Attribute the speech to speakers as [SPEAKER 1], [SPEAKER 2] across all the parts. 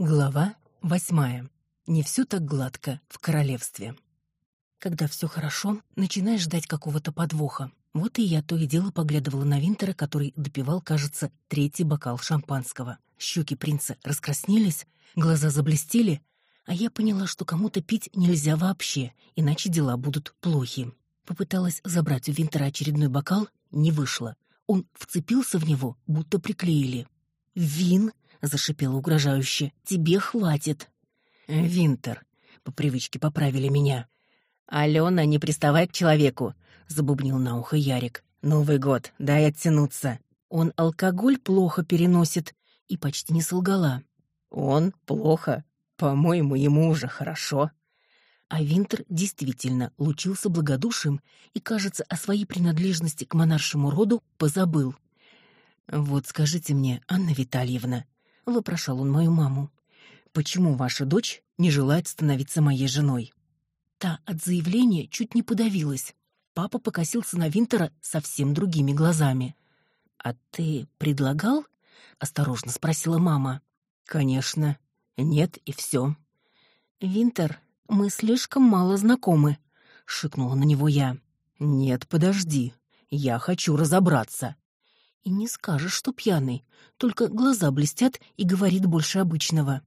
[SPEAKER 1] Глава восьмая. Не все так гладко в королевстве. Когда все хорошо, начинаешь ждать какого-то подвоха. Вот и я то и дело поглядывала на Винтера, который допивал, кажется, третий бокал шампанского. Щеки принца раскраснелись, глаза заблестели, а я поняла, что кому-то пить нельзя вообще, иначе дела будут плохи. Попыталась забрать у Винтера очередной бокал, не вышло. Он вцепился в него, будто приклеили. «Вин!» — зашипела угрожающе. «Тебе хватит!» «Винтер!» — по привычке поправили меня. «Алена, не приставай к человеку!» — забубнил на ухо Ярик. «Новый год, дай оттянуться!» Он алкоголь плохо переносит и почти не солгала. «Он плохо? По-моему, ему уже хорошо!» А Винтер действительно лучился благодушием и, кажется, о своей принадлежности к монаршему роду позабыл. «Вот скажите мне, Анна Витальевна», — вопрошал он мою маму, «почему ваша дочь не желает становиться моей женой?» Та от заявления чуть не подавилась. Папа покосился на Винтера совсем другими глазами. «А ты предлагал?» — осторожно спросила мама. «Конечно. Нет, и все». «Винтер, мы слишком мало знакомы», — шикнула на него я. «Нет, подожди. Я хочу разобраться», и не скажешь, что пьяный, только глаза блестят и говорит больше обычного.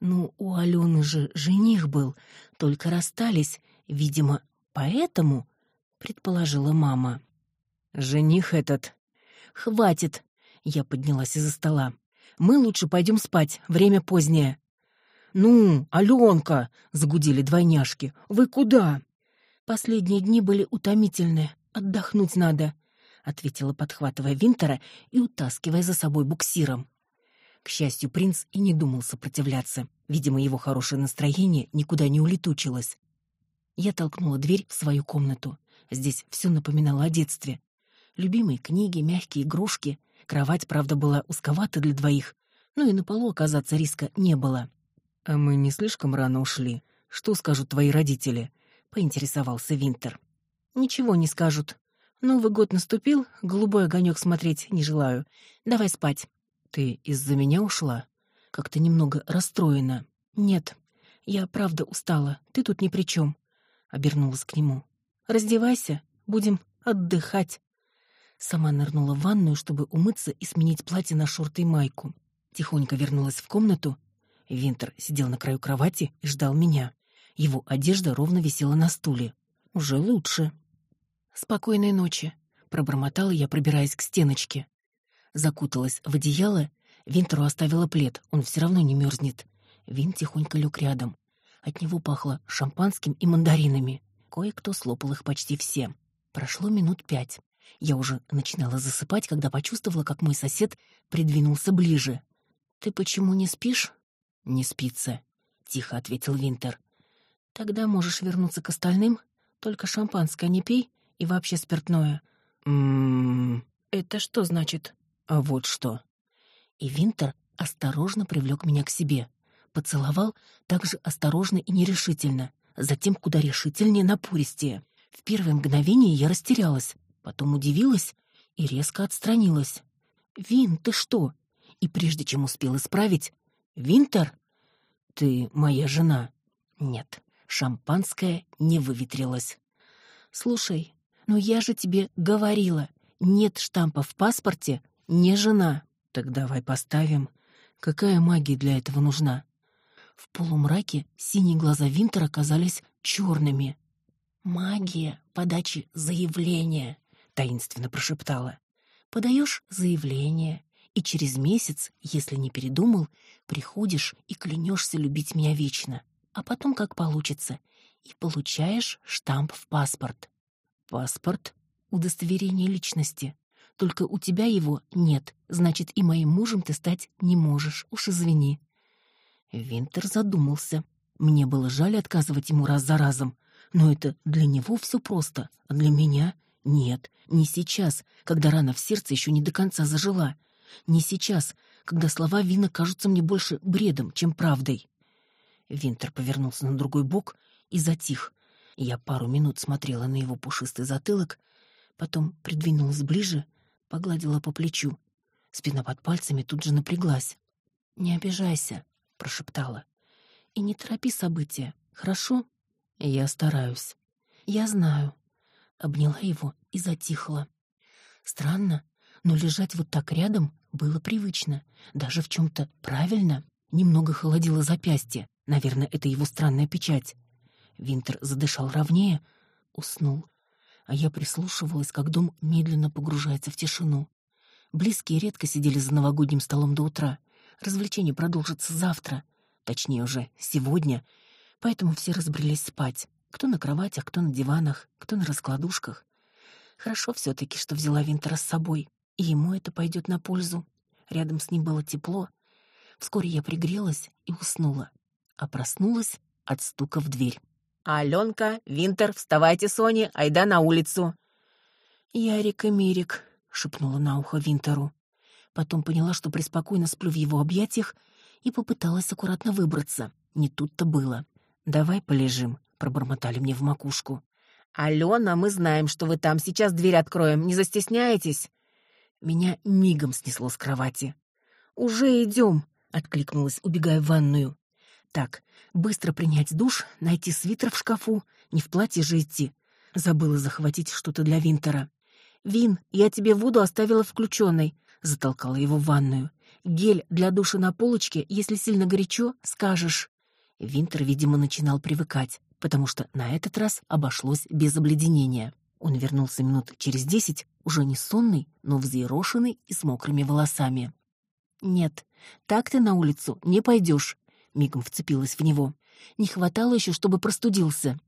[SPEAKER 1] Ну, у Алены же жених был, только расстались, видимо, поэтому, предположила мама. Жених этот. Хватит, я поднялась из-за стола. Мы лучше пойдем спать, время позднее. Ну, Аленка, загудели двойняшки. Вы куда? Последние дни были утомительные, отдохнуть надо ответила, подхватывая Винтера и утаскивая за собой буксиром. К счастью, принц и не думал сопротивляться. Видимо, его хорошее настроение никуда не улетучилось. Я толкнула дверь в свою комнату. Здесь все напоминало о детстве. Любимые книги, мягкие игрушки. Кровать, правда, была узковата для двоих, но и на полу оказаться риска не было. «А мы не слишком рано ушли. Что скажут твои родители?» — поинтересовался Винтер. «Ничего не скажут. Новый год наступил, голубой огонек смотреть не желаю. Давай спать. Ты из-за меня ушла? Как-то немного расстроена. Нет, я правда устала. Ты тут ни при чем. Обернулась к нему. Раздевайся, будем отдыхать. Сама нырнула в ванную, чтобы умыться и сменить платье на шорты и майку. Тихонько вернулась в комнату. Винтер сидел на краю кровати и ждал меня. Его одежда ровно висела на стуле. Уже лучше. «Спокойной ночи», — пробормотала я, пробираясь к стеночке. Закуталась в одеяло, Винтеру оставила плед, он все равно не мерзнет. Вин тихонько лег рядом. От него пахло шампанским и мандаринами. Кое-кто слопал их почти все. Прошло минут пять. Я уже начинала засыпать, когда почувствовала, как мой сосед придвинулся ближе. «Ты почему не спишь?» «Не спится», — тихо ответил Винтер. «Тогда можешь вернуться к остальным, только шампанское не пей и вообще спиртное. Ммм, это что значит? А вот что. И Винтер осторожно привлек меня к себе. Поцеловал так же осторожно и нерешительно, затем куда решительнее, напористее. В первое мгновение я растерялась, потом удивилась и резко отстранилась. «Вин, ты что?» И прежде чем успел исправить, «Винтер, ты моя жена». Нет, шампанское не выветрилось. «Слушай, но я же тебе говорила, нет штампа в паспорте, не жена. Так давай поставим. Какая магия для этого нужна? В полумраке синие глаза Винтера казались черными. «Магия подачи заявления», — таинственно прошептала. «Подаешь заявление, и через месяц, если не передумал, приходишь и клянешься любить меня вечно, а потом как получится, и получаешь штамп в паспорт. Паспорт, удостоверение личности. Только у тебя его нет, значит, и моим мужем ты стать не можешь, уж извини. Винтер задумался. Мне было жаль отказывать ему раз за разом, но это для него все просто, а для меня нет, не сейчас, когда рана в сердце еще не до конца зажила. Не сейчас, когда слова Вина кажутся мне больше бредом, чем правдой. Винтер повернулся на другой бок и затих, я пару минут смотрела на его пушистый затылок, потом придвинулась ближе, погладила по плечу. Спина под пальцами тут же напряглась. «Не обижайся. прошептала. И не торопи события, хорошо? Я стараюсь. Я знаю. Обняла его и затихла. Странно, но лежать вот так рядом было привычно, даже в чем то правильно. Немного холодило запястье. Наверное, это его странная печать. Винтер задышал ровнее, уснул. А я прислушивалась, как дом медленно погружается в тишину. Близкие редко сидели за новогодним столом до утра. Развлечение продолжится завтра, точнее уже сегодня, поэтому все разбрелись спать. Кто на кроватях, кто на диванах, кто на раскладушках. Хорошо все таки что взяла Винтера с собой, и ему это пойдет на пользу. Рядом с ним было тепло. Вскоре я пригрелась и уснула, а проснулась от стука в дверь.
[SPEAKER 2] «Аленка, Винтер, вставайте, Соня, айда на улицу!»
[SPEAKER 1] «Ярик и Мирик», — шепнула на ухо Винтеру. Потом поняла, что преспокойно сплю в его объятиях, и попыталась аккуратно выбраться. Не тут-то было. «Давай полежим», — пробормотали мне в макушку.
[SPEAKER 2] «Алена, мы знаем, что вы там. Сейчас дверь откроем. Не застесняйтесь?»
[SPEAKER 1] Меня мигом снесло с кровати.
[SPEAKER 2] «Уже идем», — откликнулась, убегая в ванную.
[SPEAKER 1] Так, быстро принять душ, найти свитер в шкафу, не в платье же идти. Забыла захватить что-то для Винтера.
[SPEAKER 2] «Вин, я тебе воду оставила включенной», — затолкала его в ванную. «Гель для душа на полочке, если сильно горячо, скажешь».
[SPEAKER 1] Винтер, видимо, начинал привыкать, потому что на этот раз обошлось без обледенения. Он вернулся минут через десять, уже не сонный, но взъерошенный и с мокрыми волосами.
[SPEAKER 2] «Нет, так ты на улицу не пойдешь», мигом вцепилась в него. Не хватало еще, чтобы простудился.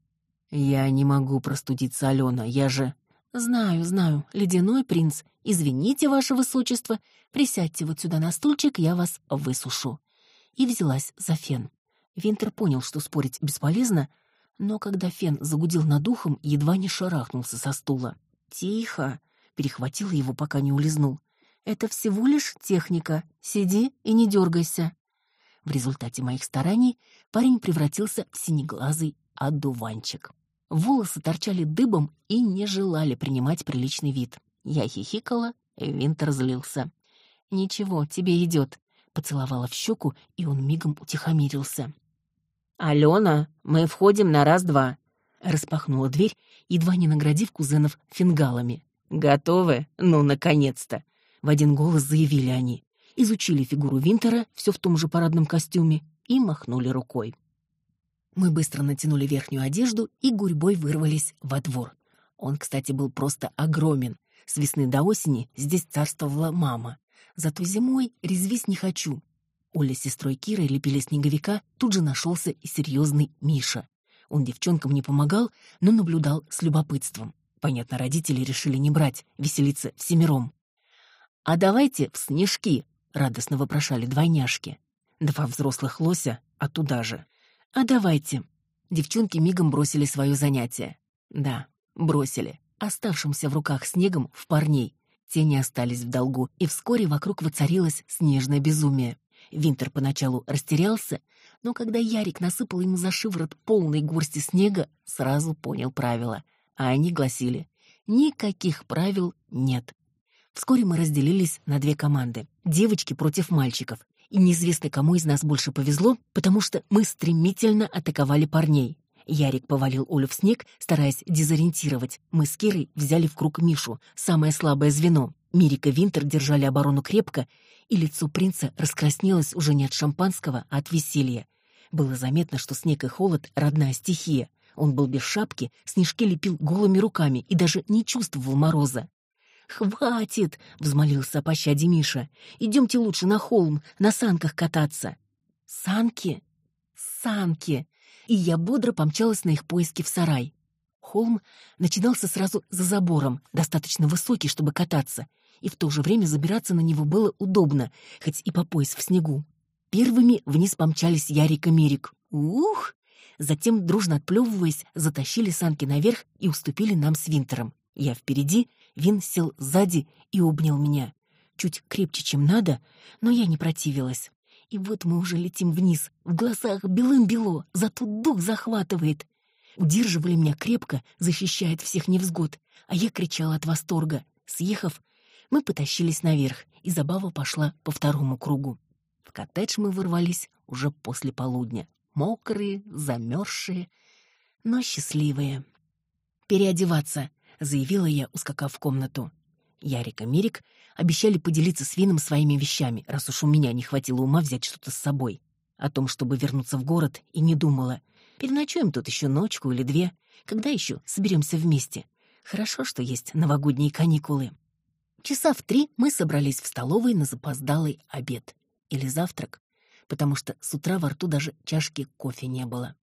[SPEAKER 1] Я не могу простудиться, Алена, я же
[SPEAKER 2] Знаю, знаю, ледяной принц. Извините, ваше высочество, присядьте вот сюда на стульчик, я вас высушу. И взялась за фен. Винтер понял, что спорить бесполезно, но когда фен загудел над ухом, едва не шарахнулся со стула. Тихо, перехватила его, пока не улизнул. Это всего лишь техника. Сиди и не дергайся. В результате моих стараний парень превратился в синеглазый одуванчик. Волосы торчали дыбом и не желали принимать приличный вид. Я хихикала, Винтер злился. «Ничего, тебе идет», — поцеловала в щеку, и он мигом утихомирился. «Алена, мы входим на раз-два», —
[SPEAKER 1] распахнула дверь, едва не наградив кузенов фингалами.
[SPEAKER 2] «Готовы? Ну, наконец-то!»
[SPEAKER 1] — в один голос заявили они изучили фигуру Винтера, все в том же парадном костюме, и махнули рукой. Мы быстро натянули верхнюю одежду и гурьбой вырвались во двор. Он, кстати, был просто огромен. С весны до осени здесь царствовала мама. Зато зимой резвись не хочу. Оля с сестрой Кирой лепили снеговика, тут же нашелся и серьезный Миша. Он девчонкам не помогал, но наблюдал с любопытством. Понятно, родители решили не брать, веселиться всемиром. «А давайте в снежки», — радостно вопрошали двойняшки. Два взрослых лося, а туда же. «А давайте». Девчонки мигом бросили свое занятие. Да, бросили. Оставшимся в руках снегом в парней. Те не остались в долгу, и вскоре вокруг воцарилось снежное безумие. Винтер поначалу растерялся, но когда Ярик насыпал ему за шиворот полной горсти снега, сразу понял правила. А они гласили «Никаких правил нет. Вскоре мы разделились на две команды — девочки против мальчиков. И неизвестно, кому из нас больше повезло, потому что мы стремительно атаковали парней. Ярик повалил Олю в снег, стараясь дезориентировать. Мы с Кирой взяли в круг Мишу, самое слабое звено. Мирик и Винтер держали оборону крепко, и лицо принца раскраснелось уже не от шампанского, а от веселья. Было заметно, что снег и холод — родная стихия. Он был без шапки, снежки лепил голыми руками и даже не чувствовал мороза. «Хватит!» — взмолился о пощаде Миша. «Идемте лучше на холм, на санках кататься». «Санки? Санки!» И я бодро помчалась на их поиски в сарай. Холм начинался сразу за забором, достаточно высокий, чтобы кататься, и в то же время забираться на него было удобно, хоть и по пояс в снегу. Первыми вниз помчались Ярик и Мерик. Ух! Затем, дружно отплевываясь, затащили санки наверх и уступили нам с Винтером. Я впереди, Вин сел сзади и обнял меня. Чуть крепче, чем надо, но я не противилась. И вот мы уже летим вниз, в глазах белым-бело, зато дух захватывает. Удерживали меня крепко, защищая от всех невзгод, а я кричала от восторга. Съехав, мы потащились наверх, и забава пошла по второму кругу.
[SPEAKER 2] В коттедж мы ворвались уже после полудня, мокрые, замерзшие, но счастливые. «Переодеваться», — заявила я, ускакав в комнату. Ярик и Мирик обещали поделиться с Вином своими вещами, раз уж у меня не хватило ума взять что-то с собой. О том, чтобы вернуться в город, и не думала. Переночуем тут еще ночку или две. Когда еще соберемся вместе? Хорошо, что есть новогодние каникулы. Часа в три мы собрались в столовой на запоздалый обед. Или завтрак, потому что с утра во рту даже чашки кофе не было.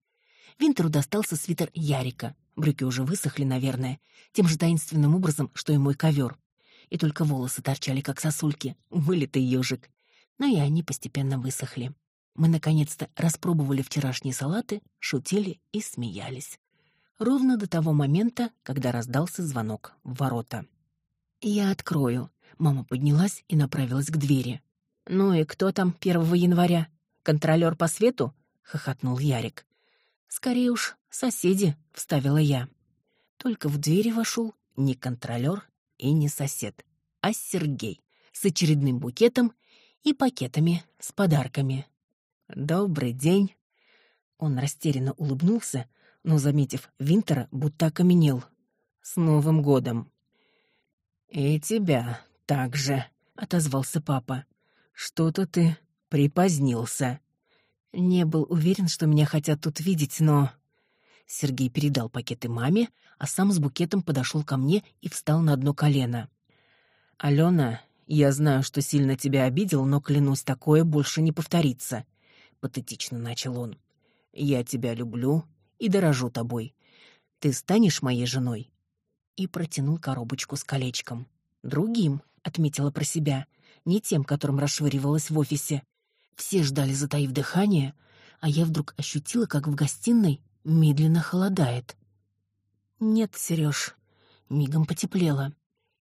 [SPEAKER 2] Винтеру достался свитер Ярика. Брюки уже высохли, наверное, тем же таинственным образом, что и мой ковер и только волосы торчали, как сосульки, вылитый ежик. Но и они постепенно высохли. Мы, наконец-то, распробовали вчерашние салаты, шутили и смеялись. Ровно до того момента, когда раздался звонок в ворота. «Я открою». Мама поднялась и направилась к двери. «Ну и кто там 1 января? Контролер по свету?» — хохотнул Ярик. «Скорее уж, соседи», — вставила я. Только в двери вошел не контролер, и не сосед, а Сергей с очередным букетом и пакетами с подарками. «Добрый день!» Он растерянно улыбнулся, но, заметив Винтера, будто окаменел. «С Новым годом!» «И тебя также», — отозвался папа. «Что-то ты припозднился». Не был уверен, что меня хотят тут видеть, но... Сергей передал пакеты маме, а сам с букетом подошел ко мне и встал на одно колено. «Алена, я знаю, что сильно тебя обидел, но, клянусь, такое больше не повторится», — патетично начал он. «Я тебя люблю и дорожу тобой. Ты станешь моей женой?» И протянул коробочку с колечком. «Другим», — отметила про себя, не тем, которым расшвыривалась в офисе. Все ждали, затаив дыхание, а я вдруг ощутила, как в гостиной медленно холодает. «Нет, Сереж», — мигом потеплело.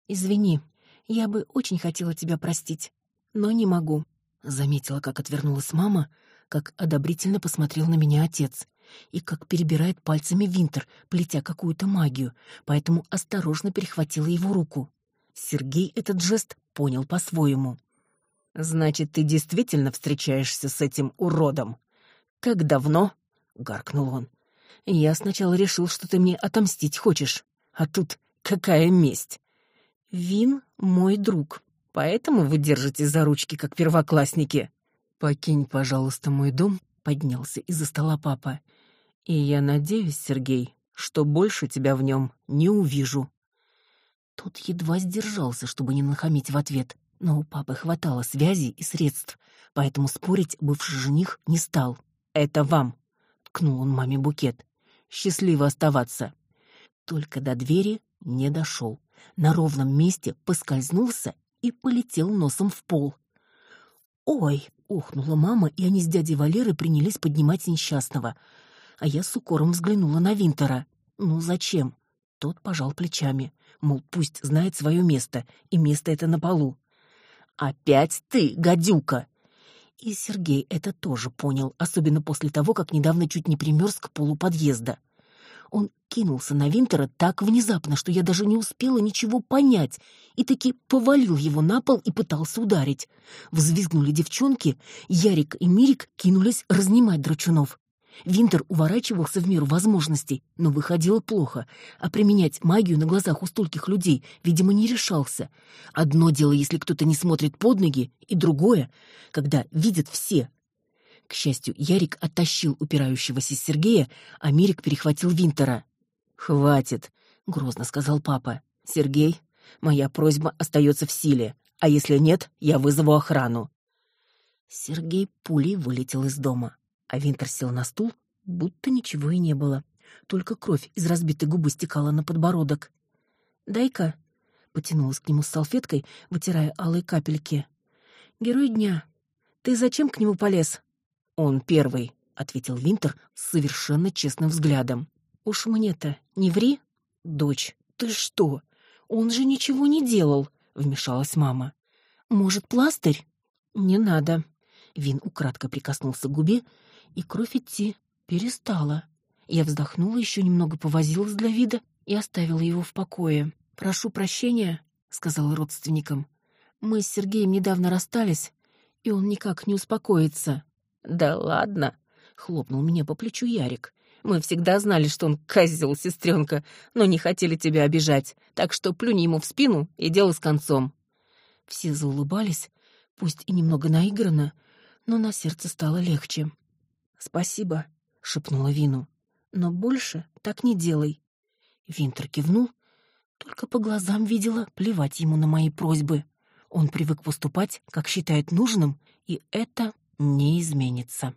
[SPEAKER 2] «Извини, я бы очень хотела тебя простить, но не могу». Заметила, как отвернулась мама, как одобрительно посмотрел на меня отец и как перебирает пальцами Винтер, плетя какую-то магию, поэтому осторожно перехватила его руку. Сергей этот жест понял по-своему. «Значит, ты действительно встречаешься с этим уродом?» «Как давно?» — гаркнул он. Я сначала решил, что ты мне отомстить хочешь, а тут какая месть. Вин — мой друг, поэтому вы держитесь за ручки, как первоклассники. Покинь, пожалуйста, мой дом, — поднялся из-за стола папа. И я надеюсь, Сергей, что больше тебя в нем не увижу. Тот едва сдержался, чтобы не нахамить в ответ, но у папы хватало связей и средств, поэтому спорить бывший жених не стал. «Это вам!» — ткнул он маме букет счастливо оставаться. Только до двери не дошел. На ровном месте поскользнулся и полетел носом в пол. «Ой!» — ухнула мама, и они с дядей Валерой принялись поднимать несчастного. А я с укором взглянула на Винтера. «Ну зачем?» Тот пожал плечами, мол, пусть знает свое место, и место это на полу. «Опять ты, гадюка!» И Сергей это тоже понял, особенно после того, как недавно чуть не примерз к полу подъезда. Он кинулся на Винтера так внезапно, что я даже не успела ничего понять, и таки повалил его на пол и пытался ударить. Взвизгнули девчонки, Ярик и Мирик кинулись разнимать драчунов. Винтер уворачивался в меру возможностей, но выходило плохо, а применять магию на глазах у стольких людей, видимо, не решался. Одно дело, если кто-то не смотрит под ноги, и другое, когда видят все. К счастью, Ярик оттащил упирающегося Сергея, а Мирик перехватил Винтера. «Хватит», — грозно сказал папа. «Сергей, моя просьба остается в силе, а если нет, я вызову охрану». Сергей пулей вылетел из дома. А Винтер сел на стул, будто ничего и не было. Только кровь из разбитой губы стекала на подбородок. «Дай-ка», — потянулась к нему с салфеткой, вытирая алые капельки. «Герой дня, ты зачем к нему полез?» «Он первый», — ответил Винтер с совершенно честным взглядом. «Уж мне-то не ври, дочь. Ты что? Он же ничего не делал», — вмешалась мама. «Может, пластырь?» «Не надо». Вин украдко прикоснулся к губе, и кровь идти перестала. Я вздохнула, еще немного повозилась для вида и оставила его в покое. «Прошу прощения», — сказала родственникам. «Мы с Сергеем недавно расстались, и он никак не успокоится.
[SPEAKER 1] Да ладно, хлопнул меня по плечу Ярик. Мы всегда знали, что он козел, сестренка, но не хотели тебя обижать, так что плюнь ему в спину и дело с концом.
[SPEAKER 2] Все заулыбались, пусть и немного наигранно, но на сердце стало легче.
[SPEAKER 1] «Спасибо», —
[SPEAKER 2] шепнула Вину. «Но больше так не делай». Винтер кивнул, только по глазам видела плевать ему на мои просьбы. Он привык поступать, как считает нужным, и это не изменится.